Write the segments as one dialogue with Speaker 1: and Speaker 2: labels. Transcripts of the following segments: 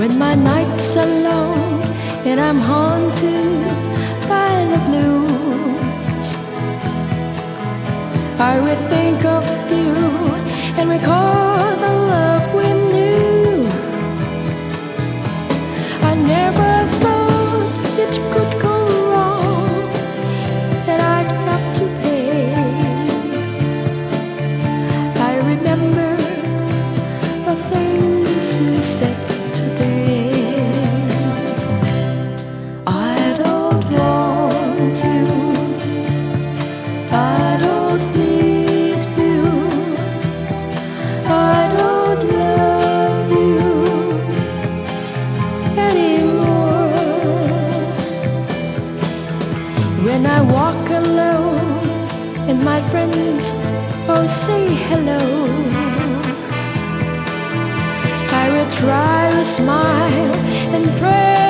Speaker 1: When my nights are long and I'm haunted by the blues, I will think of you and recall. walk alone, and my friends oh say hello. I will try to smile and pray.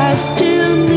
Speaker 1: I still